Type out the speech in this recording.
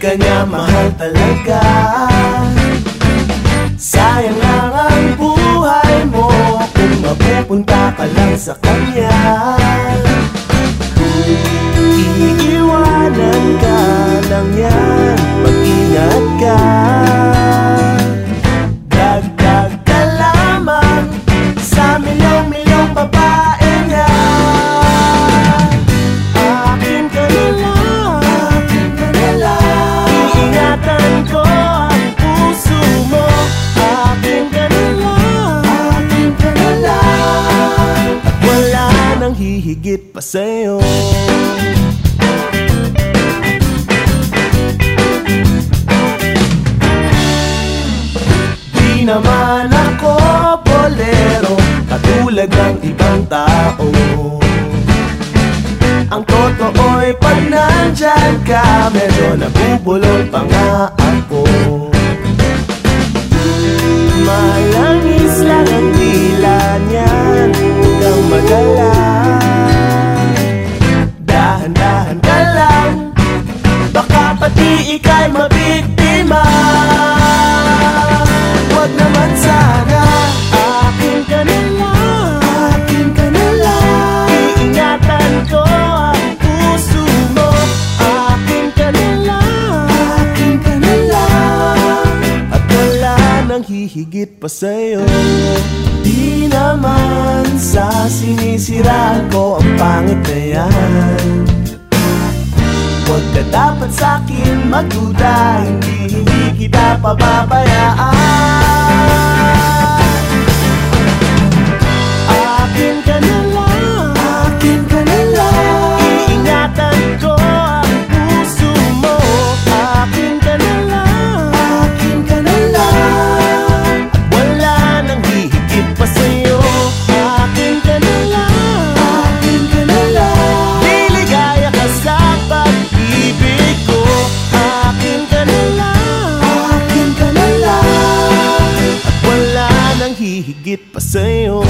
ka niya mahal talaga. Sayang lang ang buhay mo Kung mapupunta ka lang sa kanya. Iiwanan ka lang yan hihigit pa sa'yo. Di naman ako bolero Katulad ng ibang tao. Ang totoo'y pag nandyan ka Medyo nabubulol pa nga Pati ika'y mabiktima. Huwag naman sana. Akin ka na lang Akin ka na lang Iingatan ko ang puso mo. Akin ka na lang Akin ka na lang At wala nang hihigit pa sa'yo. Di naman sa sinisiraan ko ang pangit na yan Huwag ka dapat sa'kin magduda Hindi, higit pa sa'yo.